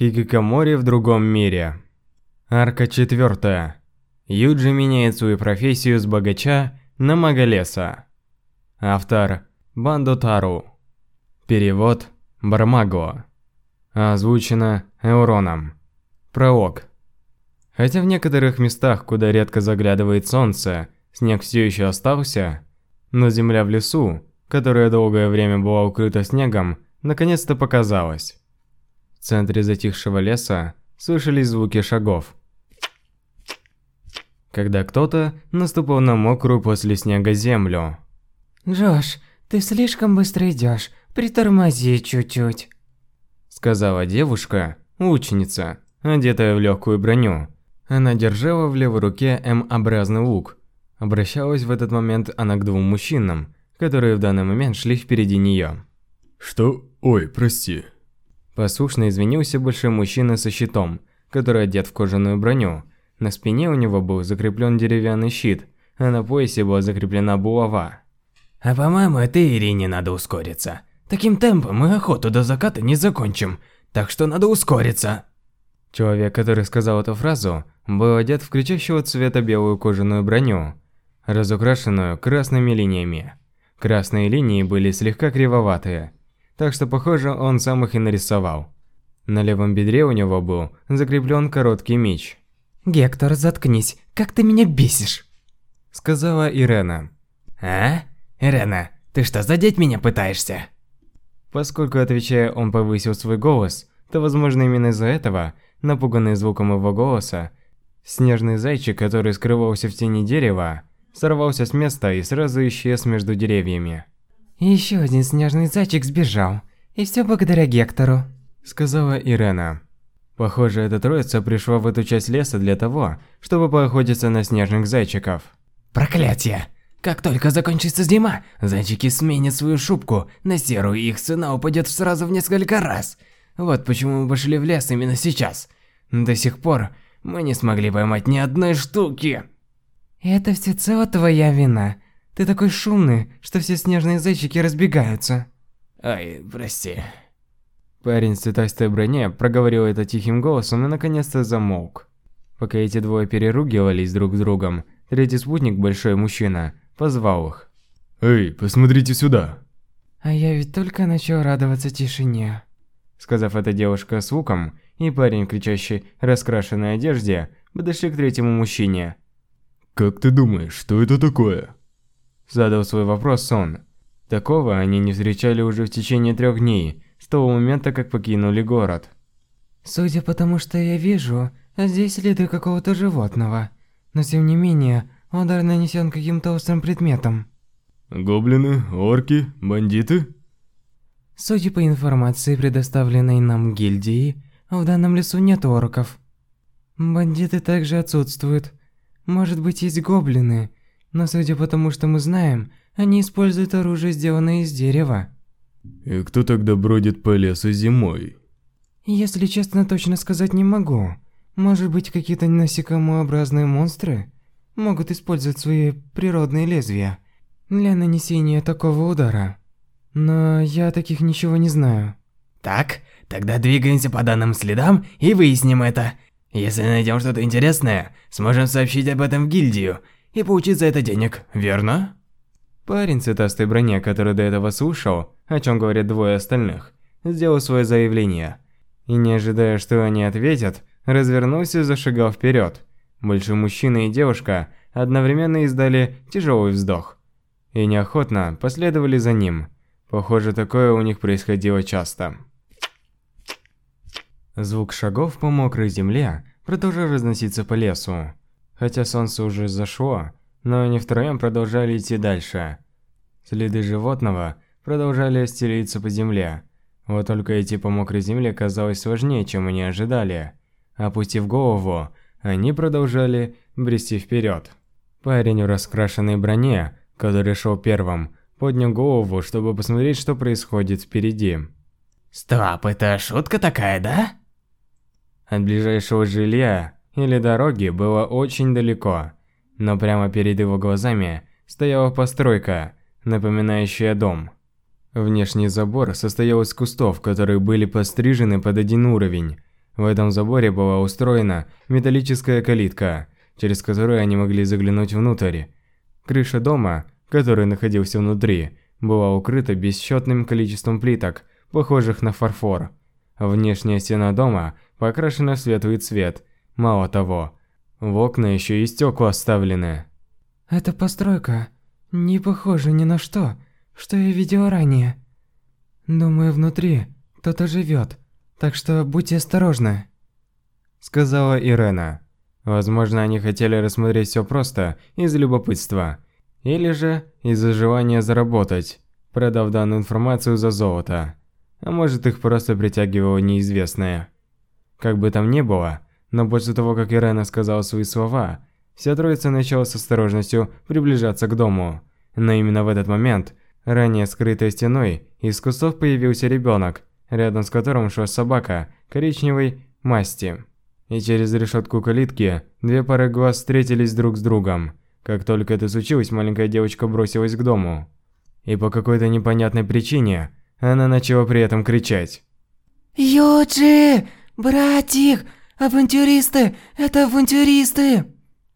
Хикикомори в другом мире. Арка четвертая. Юджи меняет свою профессию с богача на мага леса. Автор Бандо Тару. Перевод Бармаго. Озвучено Эуроном. Пролог. Хотя в некоторых местах, куда редко заглядывает солнце, снег все еще остался, но земля в лесу, которая долгое время была укрыта снегом, наконец-то показалась. В центре затихшего леса слышались звуки шагов. Когда кто-то наступал на мокрую после снега землю. «Джош, ты слишком быстро идешь. Притормози чуть-чуть», сказала девушка, ученица, одетая в легкую броню. Она держала в левой руке М-образный лук. Обращалась в этот момент она к двум мужчинам, которые в данный момент шли впереди нее. «Что? Ой, прости». Послушно извинился большой мужчина со щитом, который одет в кожаную броню. На спине у него был закреплен деревянный щит, а на поясе была закреплена булава. «А по-моему, этой Ирине надо ускориться. Таким темпом мы охоту до заката не закончим, так что надо ускориться». Человек, который сказал эту фразу, был одет в кричащего цвета белую кожаную броню, разукрашенную красными линиями. Красные линии были слегка кривоватые, так что, похоже, он сам их и нарисовал. На левом бедре у него был закреплен короткий меч. «Гектор, заткнись, как ты меня бесишь!» Сказала Ирена. «А? Ирена, ты что, задеть меня пытаешься?» Поскольку, отвечая, он повысил свой голос, то, возможно, именно из-за этого, напуганный звуком его голоса, снежный зайчик, который скрывался в тени дерева, сорвался с места и сразу исчез между деревьями. Еще один снежный зайчик сбежал, и все благодаря Гектору, сказала Ирена. Похоже, эта троица пришла в эту часть леса для того, чтобы поохотиться на снежных зайчиков. Проклятие! Как только закончится зима, зайчики сменят свою шубку на серую, и их цена упадет сразу в несколько раз. Вот почему мы пошли в лес именно сейчас. До сих пор мы не смогли поймать ни одной штуки. Это всецело твоя вина. Ты такой шумный, что все снежные зайчики разбегаются. Ай, прости. Парень с цветастой броне проговорил это тихим голосом и наконец-то замолк. Пока эти двое переругивались друг с другом, третий спутник, большой мужчина, позвал их. «Эй, посмотрите сюда!» А я ведь только начал радоваться тишине. Сказав это девушка с луком, и парень, кричащий раскрашенной одежде, подошли к третьему мужчине. «Как ты думаешь, что это такое?» Задал свой вопрос он. Такого они не встречали уже в течение трех дней, с того момента, как покинули город. Судя по тому, что я вижу, здесь следы какого-то животного. Но тем не менее, Удар нанесен каким-то острым предметом. Гоблины, орки, бандиты? Судя по информации, предоставленной нам гильдией, в данном лесу нет орков. Бандиты также отсутствуют. Может быть, есть гоблины, но судя по тому, что мы знаем, они используют оружие, сделанное из дерева. И кто тогда бродит по лесу зимой? Если честно, точно сказать не могу. Может быть, какие-то насекомообразные монстры? могут использовать свои природные лезвия для нанесения такого удара. Но я о таких ничего не знаю. Так, тогда двигаемся по данным следам и выясним это. Если найдем что-то интересное, сможем сообщить об этом в гильдию и получить за это денег, верно? Парень в цветастой броне, который до этого слушал, о чем говорят двое остальных, сделал свое заявление. И не ожидая, что они ответят, развернулся и зашагал вперед. Большой мужчина и девушка одновременно издали тяжелый вздох. И неохотно последовали за ним. Похоже, такое у них происходило часто. Звук шагов по мокрой земле продолжал разноситься по лесу. Хотя солнце уже зашло, но они втроем продолжали идти дальше. Следы животного продолжали стелиться по земле. Вот только идти по мокрой земле казалось сложнее, чем они ожидали. Опустив голову, они продолжали брести вперед. Парень в раскрашенной броне, который шел первым, поднял голову, чтобы посмотреть, что происходит впереди. «Стоп, это шутка такая, да?» От ближайшего жилья или дороги было очень далеко, но прямо перед его глазами стояла постройка, напоминающая дом. Внешний забор состоял из кустов, которые были пострижены под один уровень. В этом заборе была устроена металлическая калитка, через которую они могли заглянуть внутрь. Крыша дома, который находился внутри, была укрыта бесчетным количеством плиток, похожих на фарфор. Внешняя стена дома покрашена в светлый цвет. Мало того, в окна еще и стекла вставлены. Эта постройка не похожа ни на что, что я видел ранее. Думаю, внутри кто-то живет, так что будьте осторожны. Сказала Ирена. Возможно, они хотели рассмотреть все просто из любопытства. Или же из-за желания заработать, продав данную информацию за золото. А может их просто притягивало неизвестное. Как бы там ни было, но после того, как Ирена сказала свои слова, вся троица начала с осторожностью приближаться к дому. Но именно в этот момент, ранее скрытой стеной, из кустов появился ребенок, рядом с которым шла собака коричневой масти. И через решетку калитки две пары глаз встретились друг с другом. Как только это случилось, маленькая девочка бросилась к дому. И по какой-то непонятной причине она начала при этом кричать. «Юджи! Братик! Авантюристы! Это авантюристы!»